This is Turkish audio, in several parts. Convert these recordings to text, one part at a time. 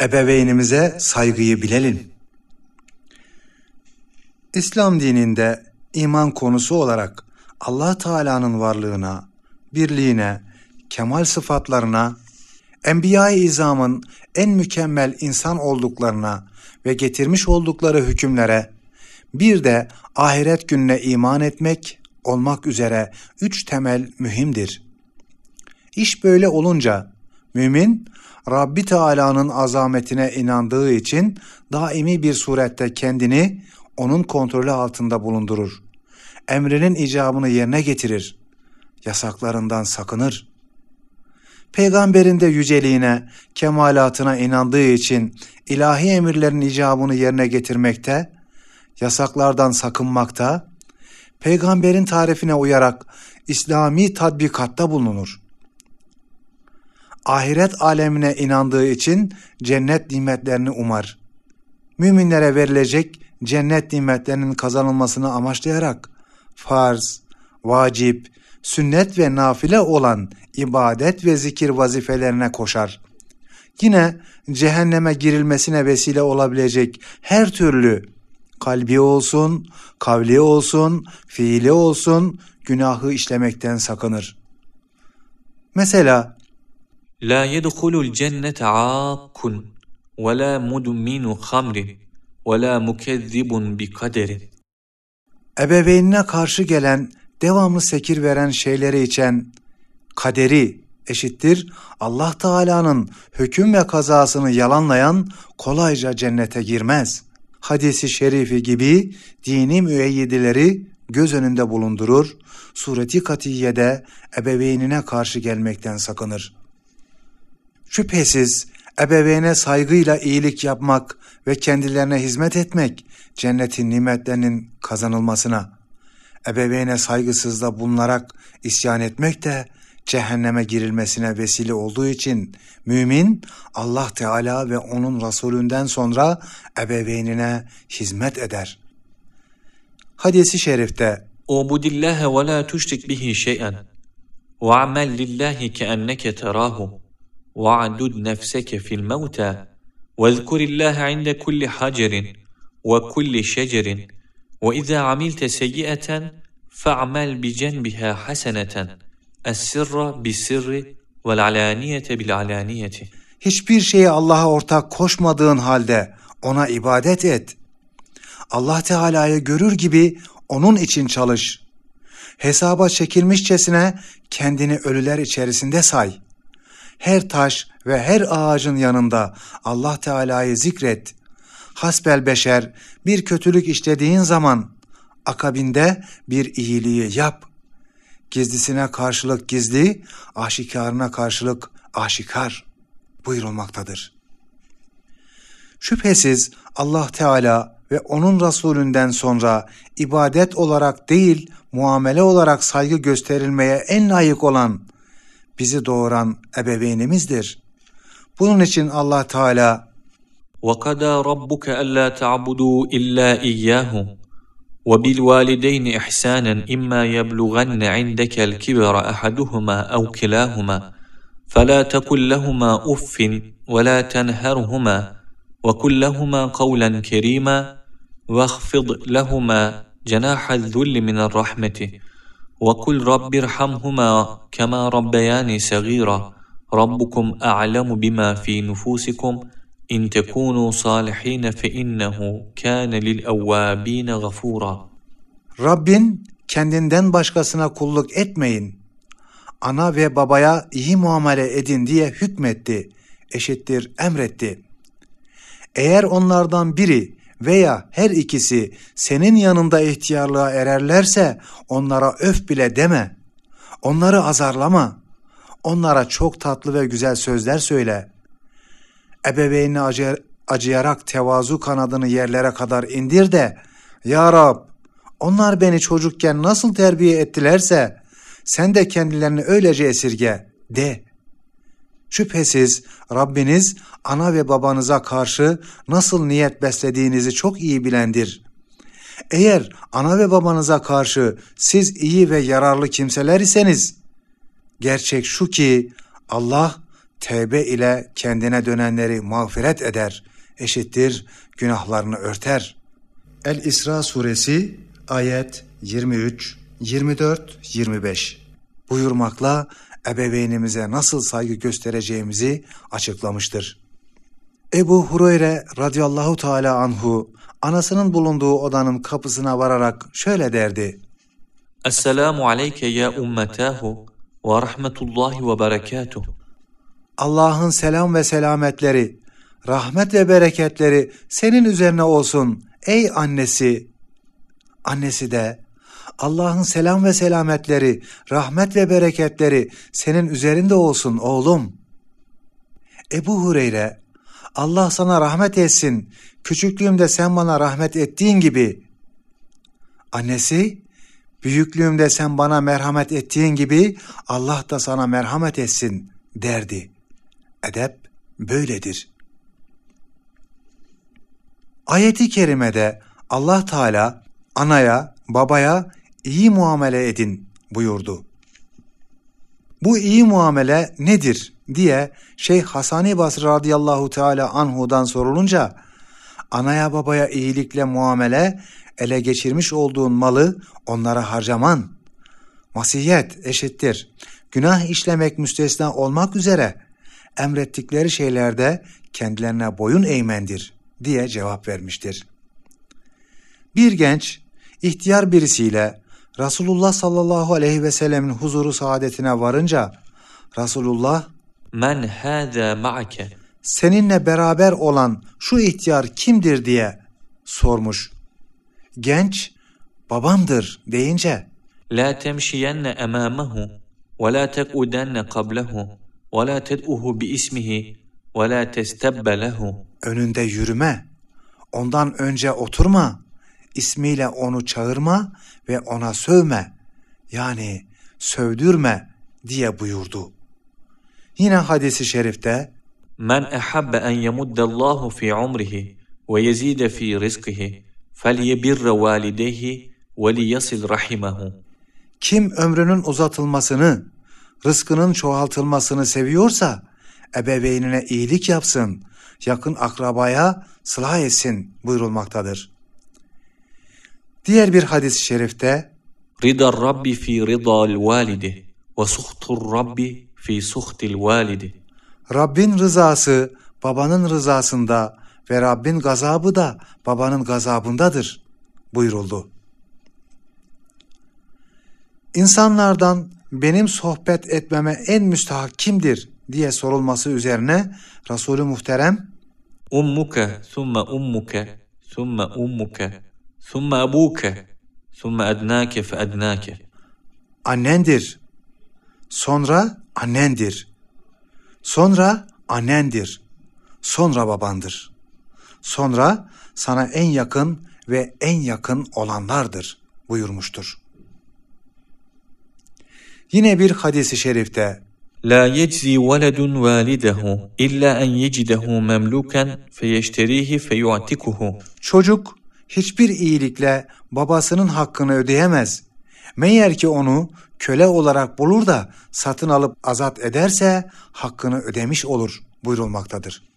Ebeveynimize saygıyı bilelim. İslam dininde iman konusu olarak Allah Teala'nın varlığına, birliğine, kemal sıfatlarına, Enbiya-i İzam'ın en mükemmel insan olduklarına ve getirmiş oldukları hükümlere, bir de ahiret gününe iman etmek olmak üzere üç temel mühimdir. İş böyle olunca mümin Rabbi Teala'nın azametine inandığı için daimi bir surette kendini onun kontrolü altında bulundurur. Emrinin icabını yerine getirir. Yasaklarından sakınır. Peygamberin de yüceliğine, kemalatına inandığı için ilahi emirlerin icabını yerine getirmekte, yasaklardan sakınmakta, peygamberin tarifine uyarak İslami tatbikatta bulunur. Ahiret alemine inandığı için cennet nimetlerini umar. Müminlere verilecek cennet nimetlerinin kazanılmasını amaçlayarak farz, vacip, sünnet ve nafile olan ibadet ve zikir vazifelerine koşar. Yine cehenneme girilmesine vesile olabilecek her türlü kalbi olsun, kavli olsun, fiili olsun günahı işlemekten sakınır. Mesela La yedhulul cennete akkun ve la mudminu hamrin ve la. Ebeveynine karşı gelen, devamlı sekir veren şeyleri içen kaderi eşittir Allah Teala'nın hüküm ve kazasını yalanlayan kolayca cennete girmez. Hadisi şerifi gibi dini müeyyideleri göz önünde bulundurur, sureti katiyede ebeveynine karşı gelmekten sakınır. Şüphesiz ebeveyne saygıyla iyilik yapmak ve kendilerine hizmet etmek cennetin nimetlerinin kazanılmasına, ebeveyne saygısızda bulunarak isyan etmek de cehenneme girilmesine vesile olduğu için mümin Allah Teala ve onun Resulünden sonra ebeveynine hizmet eder. Hadisi şerifte Ubudillâhe ve la tuşrik bihi şey'en ve'amel lillahi keenneke terahu fil mevta ve'zkurillaha inde kulli hacerin ve kulli şecerin ve izâ amilte seyyi'eten fa'mel bi cenbiha haseneten Es-sirra bis-sirri vel-alaniyete bil-alaniyeti. Hiçbir şeye Allah'a ortak koşmadığın halde ona ibadet et. Allah Teala'yı görür gibi onun için çalış. Hesaba çekilmişçesine kendini ölüler içerisinde say. Her taş ve her ağacın yanında Allah Teala'yı zikret. Hasbel beşer bir kötülük işlediğin zaman akabinde bir iyiliği yap gizlisine karşılık gizli, aşikarına karşılık aşikar buyurulmaktadır. Şüphesiz Allah Teala ve onun Resulünden sonra ibadet olarak değil, muamele olarak saygı gösterilmeye en layık olan, bizi doğuran ebeveynimizdir. Bunun için Allah Teala وَقَدَى رَبُّكَ أَلَّا تَعْبُدُوا إِلَّا إِيَّاهُ وبالوالدين إحسانا إما يبلغن عندك الكبر أحدهما أو كلاهما فلا تكن لهما أف ولا تنهرهما وكن لهما قولا كريما واخفض لهما جناح الذل من الرحمة وقل رب ارحمهما كما ربياني صغيرا ربكم أعلم بما في نفوسكم İn tekunu salihin fe innehu kana lil evvabin gafura. Rabbin kendinden başkasına kulluk etmeyin. Ana ve babaya iyi muamele edin diye hükmetti, eşittir emretti. Eğer onlardan biri veya her ikisi senin yanında ihtiyarlığa ererlerse onlara öf bile deme. Onları azarlama. Onlara çok tatlı ve güzel sözler söyle ebeveynine acı, acıyarak tevazu kanadını yerlere kadar indir de Ya Rab onlar beni çocukken nasıl terbiye ettilerse sen de kendilerini öylece esirge de. Şüphesiz Rabbiniz ana ve babanıza karşı nasıl niyet beslediğinizi çok iyi bilendir. Eğer ana ve babanıza karşı siz iyi ve yararlı kimseler iseniz, gerçek şu ki Allah tevbe ile kendine dönenleri mağfiret eder, eşittir günahlarını örter. El-İsra suresi ayet 23, 24, 25 buyurmakla ebeveynimize nasıl saygı göstereceğimizi açıklamıştır. Ebu Hureyre radıyallahu teala anhu anasının bulunduğu odanın kapısına vararak şöyle derdi. Esselamu aleyke ya ummetahu ve rahmetullahi ve berekatuh. Allah'ın selam ve selametleri, rahmet ve bereketleri senin üzerine olsun ey annesi. Annesi de Allah'ın selam ve selametleri, rahmet ve bereketleri senin üzerinde olsun oğlum. Ebu Hureyre, Allah sana rahmet etsin, küçüklüğümde sen bana rahmet ettiğin gibi. Annesi, büyüklüğümde sen bana merhamet ettiğin gibi Allah da sana merhamet etsin derdi. Edep böyledir. Ayeti kerimede Allah Teala anaya, babaya iyi muamele edin buyurdu. Bu iyi muamele nedir diye Şeyh Hasani Basri radıyallahu teala anhudan sorulunca anaya babaya iyilikle muamele ele geçirmiş olduğun malı onlara harcaman, masiyet eşittir. Günah işlemek müstesna olmak üzere emrettikleri şeylerde kendilerine boyun eğmendir diye cevap vermiştir. Bir genç ihtiyar birisiyle Resulullah sallallahu aleyhi ve sellemin huzuru saadetine varınca Resulullah Men hâzâ ma'ake seninle beraber olan şu ihtiyar kimdir? diye sormuş. Genç babamdır deyince La temşiyenne emâmehu ve la tekudenne qablehu ve la ted'uhu bi ismihi ve la testebbe lehu. Önünde yürüme, ondan önce oturma, ismiyle onu çağırma ve ona sövme, yani sövdürme diye buyurdu. Yine hadisi şerifte, Men ehabbe en yemuddellahu fi umrihi ve yezide fi rizkihi felyebirre valideyhi ve liyasil rahimehu. kim ömrünün uzatılmasını, rızkının çoğaltılmasını seviyorsa, ebeveynine iyilik yapsın, yakın akrabaya sılah etsin buyurulmaktadır. Diğer bir hadis-i şerifte, Ridar Rabbi fi ridal validi ve suhtur Rabbi fi suhtil validi. Rabbin rızası babanın rızasında ve Rabbin gazabı da babanın gazabındadır buyuruldu. İnsanlardan benim sohbet etmeme en müstahak kimdir diye sorulması üzerine Resulü Muhterem Ummuke, thumma ummuke, thumma ummuke, Sümme ebuke, sümme ednake fe. Annendir. Sonra annendir. Sonra annendir. Sonra babandır. Sonra sana en yakın ve en yakın olanlardır buyurmuştur. Yine bir hadisi şerifte La yeczi veledun validehu illa en yecidehu memluken feyeşterihi feyuatikuhu. Çocuk hiçbir iyilikle babasının hakkını ödeyemez. Meğer ki onu köle olarak bulur da satın alıp azat ederse hakkını ödemiş olur buyurulmaktadır.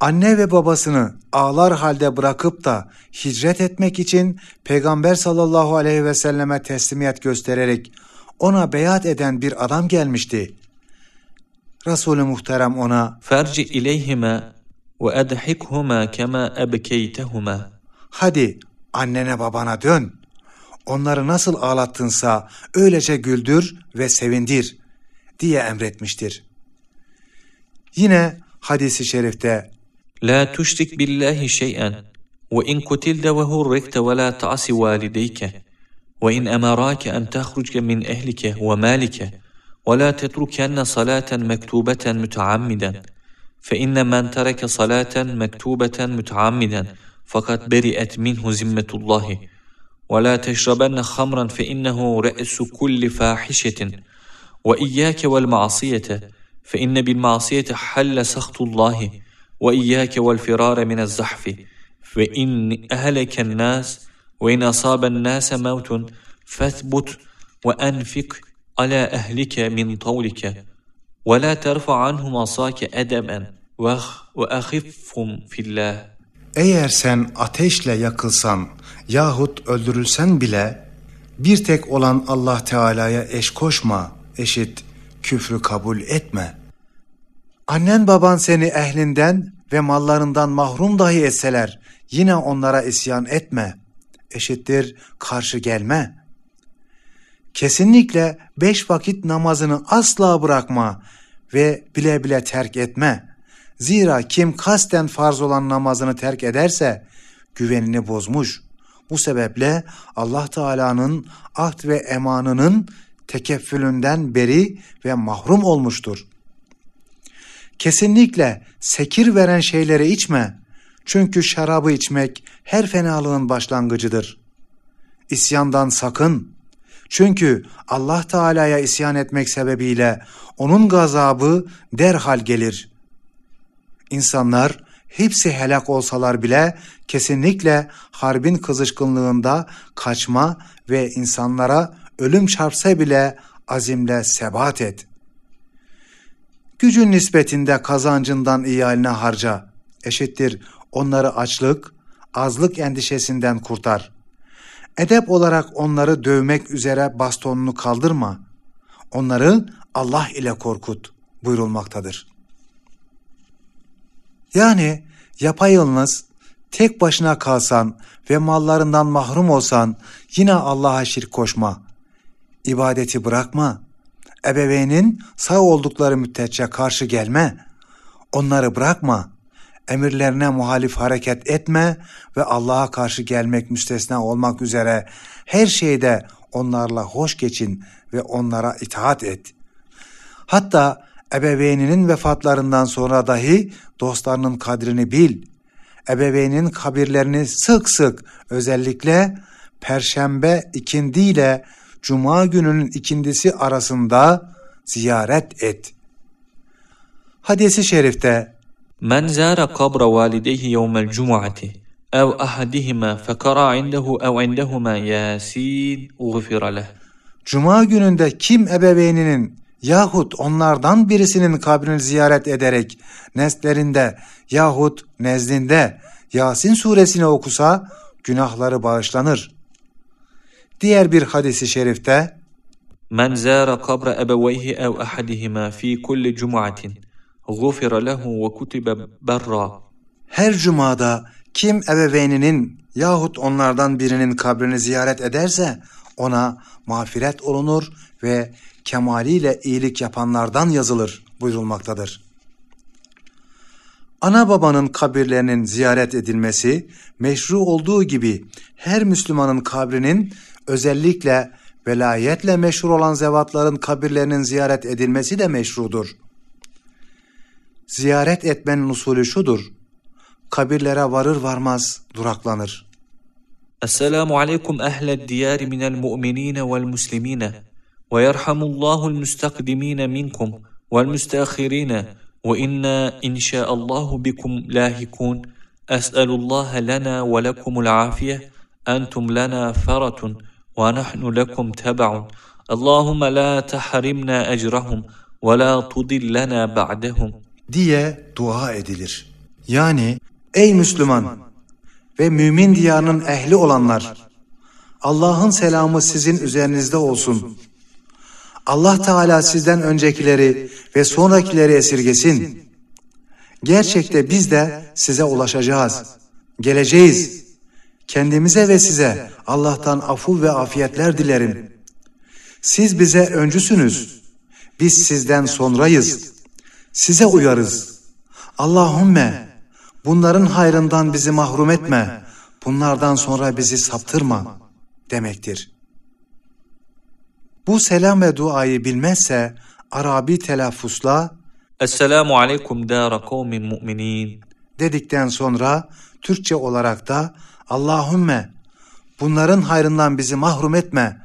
Anne ve babasını ağlar halde bırakıp da hicret etmek için Peygamber sallallahu aleyhi ve selleme teslimiyet göstererek ona beyat eden bir adam gelmişti. Resulü Muhterem ona "Ferci ileyhime ve edhikhuma kema ebkeytehuma. Hadi annene babana dön. Onları nasıl ağlattınsa öylece güldür ve sevindir diye emretmiştir. Yine hadisi şerifte La tuşrik billahi şey'en ve in kutilde ve hurrikte ve la ta'si valideyke ve in emarake en tahrucke min ehlike ve malike ve. فإن من ترك صلاة مكتوبة متعمدا فقد برئت منه ذمة الله. ولا تشربن خمرا فإنه رأس كل فاحشة. وإياك والمعصية فإن بالمعصية حل سخط الله. وإياك والفرار من الزحف فإن أهلك الناس وإن أصاب الناس موت فاثبت وأنفق على أهلك من طولك. ولا ترفع عنهم عصاك أدبا ve ahiffum fillah. Eğer sen ateşle yakılsan yahut öldürülsen bile bir tek olan Allah Teala'ya eş koşma, eşit, küfrü kabul etme. Annen baban seni ehlinden ve mallarından mahrum dahi etseler yine onlara isyan etme. Eşittir, karşı gelme. Kesinlikle beş vakit namazını asla bırakma ve bile bile terk etme.'' Zira kim kasten farz olan namazını terk ederse güvenini bozmuş. Bu sebeple Allah Teala'nın ahd ve emanının tekeffülünden beri ve mahrum olmuştur. Kesinlikle sekir veren şeyleri içme. Çünkü şarabı içmek her fenalığın başlangıcıdır. İsyandan sakın. Çünkü Allah Teala'ya isyan etmek sebebiyle onun gazabı derhal gelir. İnsanlar hepsi helak olsalar bile kesinlikle harbin kızışkınlığında kaçma ve insanlara ölüm çarpsa bile azimle sebat et. Gücün nispetinde kazancından iyaline harca. Eşittir onları açlık, azlık endişesinden kurtar. Edep olarak onları dövmek üzere bastonunu kaldırma. Onları Allah ile korkut buyurulmaktadır. Yani yapayalnız tek başına kalsan ve mallarından mahrum olsan yine Allah'a şirk koşma. İbadeti bırakma. Ebeveynin sağ oldukları müddetçe karşı gelme. Onları bırakma. Emirlerine muhalif hareket etme ve Allah'a karşı gelmek müstesna olmak üzere her şeyde onlarla hoş geçin ve onlara itaat et. Hatta ebeveyninin vefatlarından sonra dahi dostlarının kadrini bil. Ebeveyninin kabirlerini sık sık özellikle perşembe ikindi ile cuma gününün ikindisi arasında ziyaret et. Hadisi şerifte Men zara kabra valideyhi yevmel cum'ati ev ahadihima fekara indehu ev indehuma yasin uğfira leh. Cuma gününde kim ebeveyninin yahut onlardan birisinin kabrini ziyaret ederek nestlerinde yahut nezdinde Yasin suresini okusa günahları bağışlanır. Diğer bir hadisi şerifte Men zara kabra ebeveyhi ev ahadihima fi kulli cum'atin gufira lehu ve kutibe berra. Her cumada kim ebeveyninin yahut onlardan birinin kabrini ziyaret ederse ona mağfiret olunur ve kemaliyle iyilik yapanlardan yazılır buyurulmaktadır. Ana babanın kabirlerinin ziyaret edilmesi meşru olduğu gibi her Müslümanın kabrinin özellikle velayetle meşhur olan zevatların kabirlerinin ziyaret edilmesi de meşrudur. Ziyaret etmenin usulü şudur. Kabirlere varır varmaz duraklanır. Esselamu aleyküm ehled diyari minel mu'minine vel muslimine. ويرحم الله المستقدمين منكم والمستأخرين وإنا إن شاء الله بكم لاهكون أسأل الله لنا ولكم العافية أنتم لنا فرة ونحن لكم تبع اللهم لا تحرمنا أجرهم ولا تضلنا بعدهم diye dua edilir. Yani ey Müslüman ve mümin diyarının ehli olanlar Allah'ın selamı sizin üzerinizde olsun. Allah Teala sizden öncekileri ve sonrakileri esirgesin. Gerçekte biz de size ulaşacağız. Geleceğiz. Kendimize ve size Allah'tan afu ve afiyetler dilerim. Siz bize öncüsünüz. Biz sizden sonrayız. Size uyarız. Allahümme bunların hayrından bizi mahrum etme. Bunlardan sonra bizi saptırma demektir. Bu selam ve duayı bilmezse Arabi telaffuzla Esselamu aleyküm dâre kavmin mu'minin dedikten sonra Türkçe olarak da Allahümme bunların hayrından bizi mahrum etme,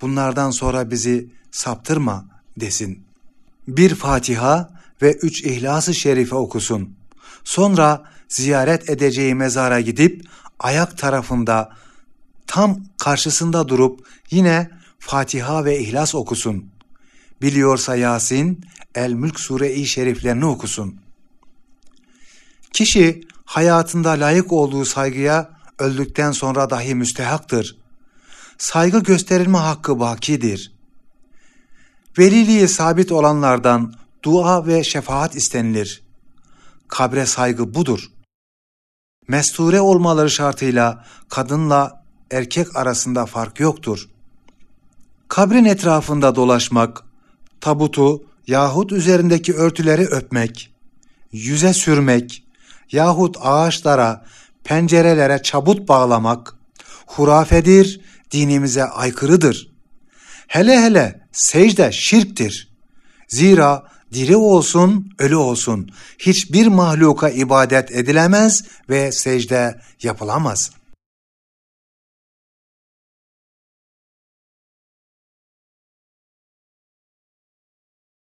bunlardan sonra bizi saptırma desin. Bir Fatiha ve üç İhlas-ı Şerife okusun. Sonra ziyaret edeceği mezara gidip ayak tarafında tam karşısında durup yine Fatiha ve İhlas okusun. Biliyorsa Yasin, El-Mülk Sure-i Şeriflerini okusun. Kişi hayatında layık olduğu saygıya öldükten sonra dahi müstehaktır. Saygı gösterilme hakkı bakidir. Veliliği sabit olanlardan dua ve şefaat istenilir. Kabre saygı budur. Mesture olmaları şartıyla kadınla erkek arasında fark yoktur. Kabrin etrafında dolaşmak, tabutu yahut üzerindeki örtüleri öpmek, yüze sürmek yahut ağaçlara, pencerelere çabut bağlamak hurafedir, dinimize aykırıdır. Hele hele secde şirktir. Zira diri olsun, ölü olsun hiçbir mahluka ibadet edilemez ve secde yapılamaz.''